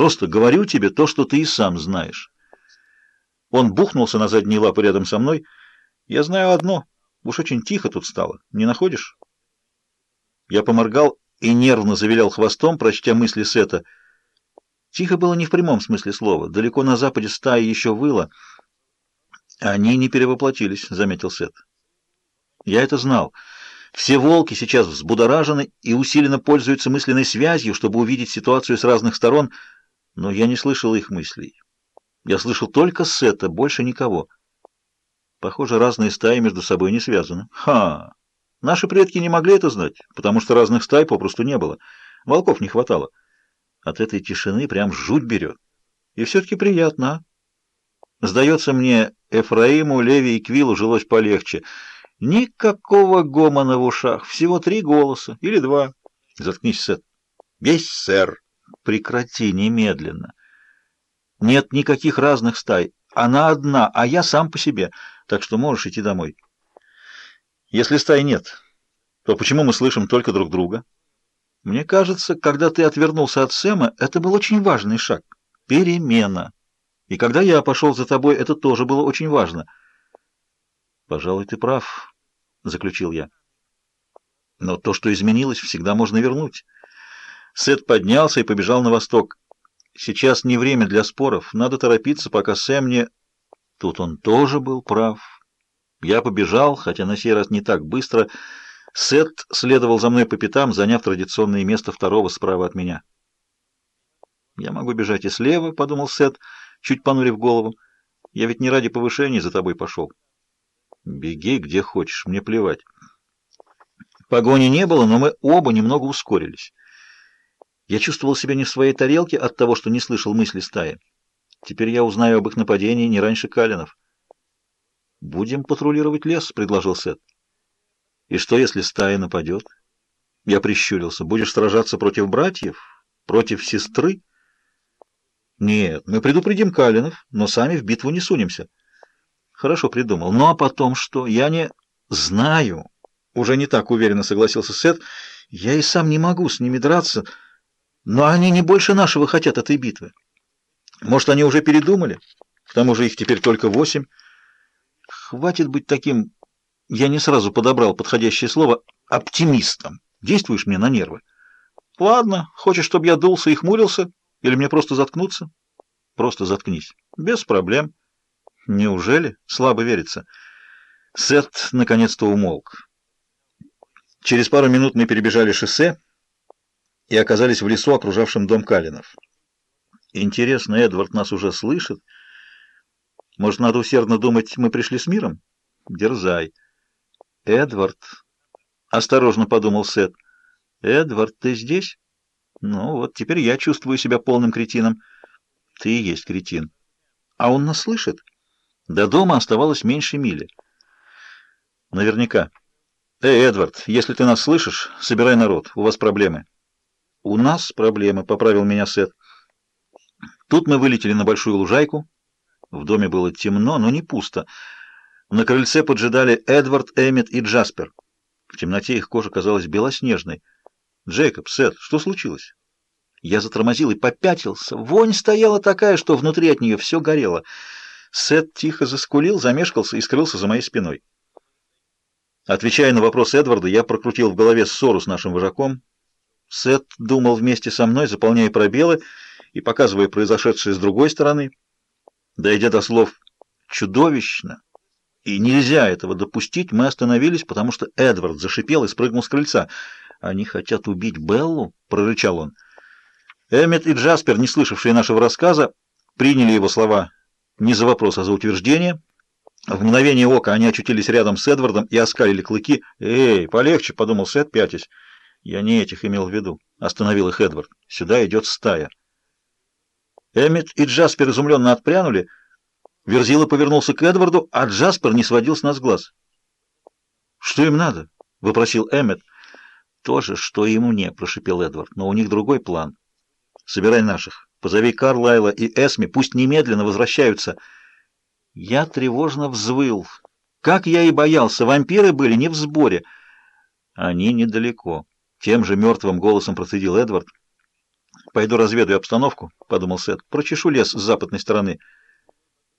Просто говорю тебе то, что ты и сам знаешь. Он бухнулся на задние лапы рядом со мной. Я знаю одно. Уж очень тихо тут стало. Не находишь? Я поморгал и нервно завилял хвостом, прочтя мысли Сета. Тихо было не в прямом смысле слова. Далеко на западе стаи еще выла. Они не перевоплотились, заметил Сет. Я это знал. Все волки сейчас взбудоражены и усиленно пользуются мысленной связью, чтобы увидеть ситуацию с разных сторон, но я не слышал их мыслей. Я слышал только Сета, больше никого. Похоже, разные стаи между собой не связаны. Ха! Наши предки не могли это знать, потому что разных стай попросту не было. Волков не хватало. От этой тишины прям жуть берет. И все-таки приятно, а? Сдается мне, Эфраиму, Леви и Квилу жилось полегче. Никакого гомона в ушах, всего три голоса или два. Заткнись, Сет. Есть, сэр. Прекрати немедленно. Нет никаких разных стай. Она одна, а я сам по себе, так что можешь идти домой. Если стай нет, то почему мы слышим только друг друга? Мне кажется, когда ты отвернулся от Сэма, это был очень важный шаг. Перемена. И когда я пошел за тобой, это тоже было очень важно. Пожалуй, ты прав, заключил я. Но то, что изменилось, всегда можно вернуть. Сет поднялся и побежал на восток. Сейчас не время для споров. Надо торопиться, пока Сэм не... Тут он тоже был прав. Я побежал, хотя на сей раз не так быстро. Сет следовал за мной по пятам, заняв традиционное место второго справа от меня. «Я могу бежать и слева», — подумал Сет, чуть понурив голову. «Я ведь не ради повышения за тобой пошел». «Беги где хочешь, мне плевать». Погони не было, но мы оба немного ускорились. Я чувствовал себя не в своей тарелке от того, что не слышал мысли стаи. Теперь я узнаю об их нападении не раньше Калинов. «Будем патрулировать лес», — предложил Сет. «И что, если стая нападет?» Я прищурился. «Будешь сражаться против братьев? Против сестры?» «Нет, мы предупредим Калинов, но сами в битву не сунемся». «Хорошо придумал. Ну а потом что? Я не...» «Знаю». Уже не так уверенно согласился Сет. «Я и сам не могу с ними драться». Но они не больше нашего хотят этой битвы. Может, они уже передумали? К тому же их теперь только восемь. Хватит быть таким, я не сразу подобрал подходящее слово, оптимистом. Действуешь мне на нервы. Ладно, хочешь, чтобы я дулся и хмурился? Или мне просто заткнуться? Просто заткнись. Без проблем. Неужели? Слабо верится. Сет наконец-то умолк. Через пару минут мы перебежали шоссе, и оказались в лесу, окружавшем дом Калинов. Интересно, Эдвард нас уже слышит? Может, надо усердно думать, мы пришли с миром? Дерзай. Эдвард, осторожно подумал Сет. Эдвард, ты здесь? Ну вот, теперь я чувствую себя полным кретином. Ты и есть кретин. А он нас слышит? До дома оставалось меньше мили. Наверняка. Эй, Эдвард, если ты нас слышишь, собирай народ, у вас проблемы. «У нас проблемы», — поправил меня Сет. Тут мы вылетели на большую лужайку. В доме было темно, но не пусто. На крыльце поджидали Эдвард, Эммет и Джаспер. В темноте их кожа казалась белоснежной. «Джейкоб, Сет, что случилось?» Я затормозил и попятился. Вонь стояла такая, что внутри от нее все горело. Сет тихо заскулил, замешкался и скрылся за моей спиной. Отвечая на вопрос Эдварда, я прокрутил в голове ссору с нашим вожаком. Сет думал вместе со мной, заполняя пробелы и показывая произошедшее с другой стороны. Дойдя до слов «чудовищно» и «нельзя этого допустить», мы остановились, потому что Эдвард зашипел и спрыгнул с крыльца. «Они хотят убить Беллу?» — прорычал он. Эммет и Джаспер, не слышавшие нашего рассказа, приняли его слова не за вопрос, а за утверждение. В мгновение ока они очутились рядом с Эдвардом и оскалили клыки. «Эй, полегче», — подумал Сет, пятясь. Я не этих имел в виду. Остановил их Эдвард. Сюда идет стая. Эммет и Джаспер изумленно отпрянули. Верзила повернулся к Эдварду, а Джаспер не сводил с нас глаз. «Что им надо?» — вопросил Эммет. «То же, что и мне», — прошипел Эдвард. «Но у них другой план. Собирай наших. Позови Карлайла и Эсми, пусть немедленно возвращаются». Я тревожно взвыл. Как я и боялся, вампиры были не в сборе. Они недалеко. Тем же мертвым голосом процедил Эдвард. «Пойду разведаю обстановку», — подумал Сет. «Прочешу лес с западной стороны.